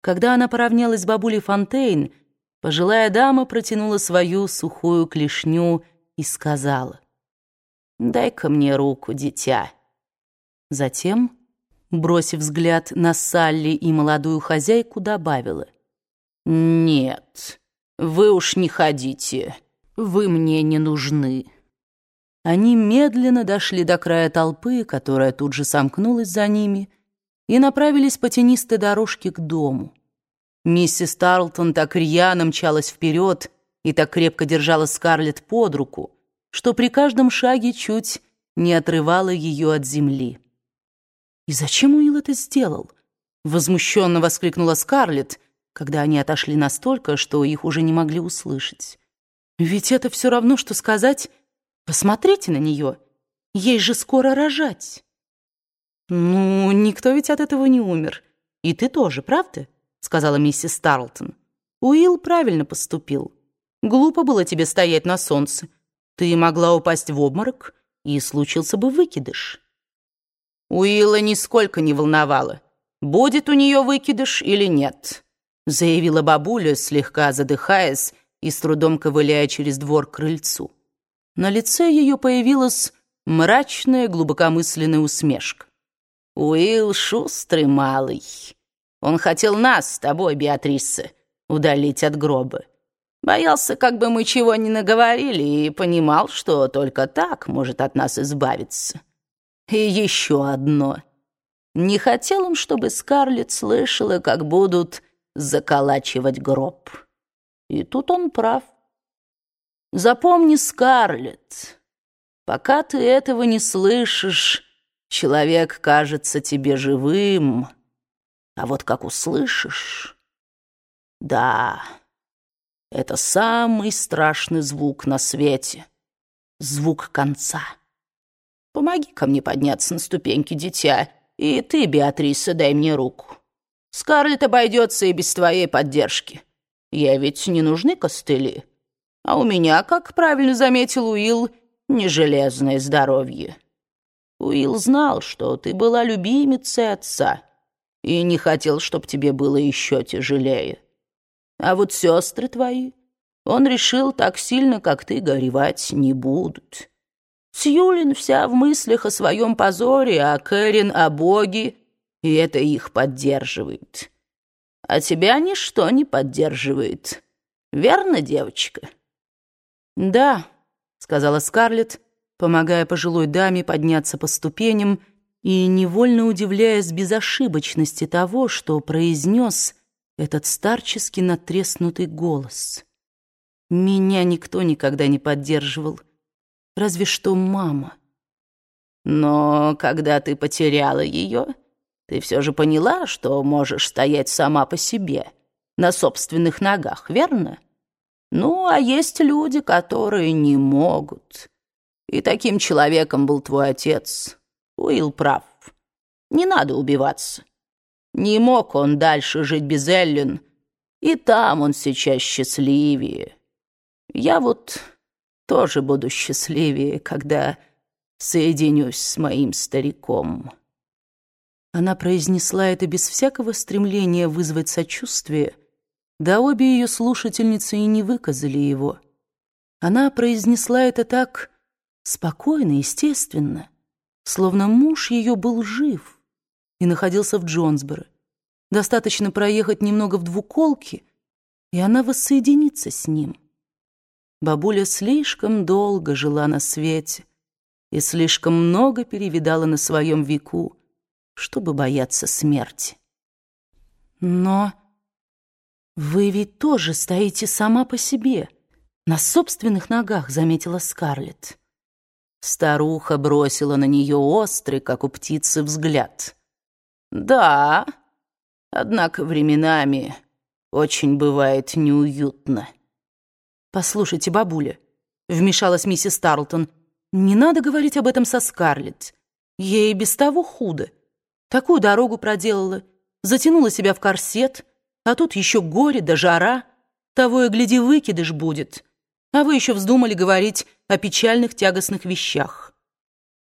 Когда она поравнялась с бабулей Фонтейн, пожилая дама протянула свою сухую клешню и сказала, «Дай-ка мне руку, дитя». Затем, бросив взгляд на Салли и молодую хозяйку, добавила, «Нет, вы уж не ходите, вы мне не нужны». Они медленно дошли до края толпы, которая тут же сомкнулась за ними, и направились по тенистой дорожке к дому. Миссис Тарлтон так рьяно мчалась вперед и так крепко держала Скарлетт под руку, что при каждом шаге чуть не отрывала ее от земли. «И зачем Уилл это сделал?» — возмущенно воскликнула Скарлетт, когда они отошли настолько, что их уже не могли услышать. «Ведь это все равно, что сказать, посмотрите на нее, ей же скоро рожать». «Ну, никто ведь от этого не умер. И ты тоже, правда?» — сказала миссис Тарлтон. «Уилл правильно поступил. Глупо было тебе стоять на солнце. Ты могла упасть в обморок, и случился бы выкидыш». Уилла нисколько не волновало, будет у нее выкидыш или нет, заявила бабуля, слегка задыхаясь и с трудом ковыляя через двор к крыльцу. На лице ее появилась мрачная глубокомысленная усмешка. Уилл шустрый малый. Он хотел нас с тобой, Беатриса, удалить от гроба. Боялся, как бы мы чего не наговорили, и понимал, что только так может от нас избавиться. И еще одно. Не хотел он, чтобы Скарлетт слышала, как будут заколачивать гроб. И тут он прав. Запомни, Скарлетт, пока ты этого не слышишь, Человек кажется тебе живым, а вот как услышишь... Да, это самый страшный звук на свете. Звук конца. помоги ко мне подняться на ступеньки, дитя, и ты, Беатриса, дай мне руку. Скарлетт обойдется и без твоей поддержки. Я ведь не нужны костыли. А у меня, как правильно заметил Уилл, не железное здоровье. Уилл знал, что ты была любимицей отца и не хотел, чтобы тебе было еще тяжелее. А вот сестры твои, он решил, так сильно, как ты, горевать не будут. Сьюлин вся в мыслях о своем позоре, а Кэрин о Боге, и это их поддерживает. А тебя ничто не поддерживает. Верно, девочка? «Да», — сказала Скарлетт, помогая пожилой даме подняться по ступеням и невольно удивляясь безошибочности того, что произнес этот старчески натреснутый голос. Меня никто никогда не поддерживал, разве что мама. Но когда ты потеряла ее, ты все же поняла, что можешь стоять сама по себе, на собственных ногах, верно? Ну, а есть люди, которые не могут. И таким человеком был твой отец. Уилл прав. Не надо убиваться. Не мог он дальше жить без Эллен, и там он сейчас счастливее. Я вот тоже буду счастливее, когда соединюсь с моим стариком». Она произнесла это без всякого стремления вызвать сочувствие, да обе ее слушательницы и не выказали его. Она произнесла это так спокойно, естественно, словно муж ее был жив и находился в Джонсборо. Достаточно проехать немного в двуколке, и она воссоединится с ним. Бабуля слишком долго жила на свете и слишком много перевидала на своем веку, чтобы бояться смерти. Но вы ведь тоже стоите сама по себе, на собственных ногах, заметила Скарлетт. Старуха бросила на нее острый, как у птицы, взгляд. «Да, однако временами очень бывает неуютно». «Послушайте, бабуля», — вмешалась миссис Тарлтон, «не надо говорить об этом со Скарлетт. Ей без того худо. Такую дорогу проделала, затянула себя в корсет, а тут еще горе да жара. Того и гляди, выкидыш будет. А вы еще вздумали говорить о печальных тягостных вещах.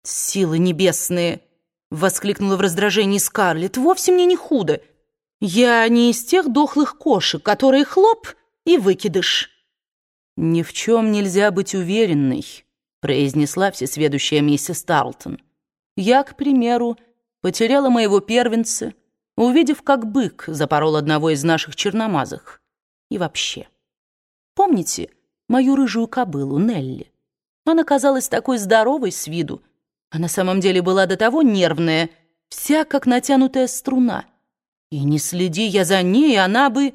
«Силы небесные!» — воскликнула в раздражении Скарлетт. «Вовсе мне не худо. Я не из тех дохлых кошек, которые хлоп и выкидыш». «Ни в чем нельзя быть уверенной», — произнесла всесведущая миссис Тарлтон. «Я, к примеру, потеряла моего первенца, увидев, как бык запорол одного из наших черномазых. И вообще. Помните мою рыжую кобылу Нелли? Она казалась такой здоровой с виду, а на самом деле была до того нервная, вся как натянутая струна. И не следи я за ней, она бы...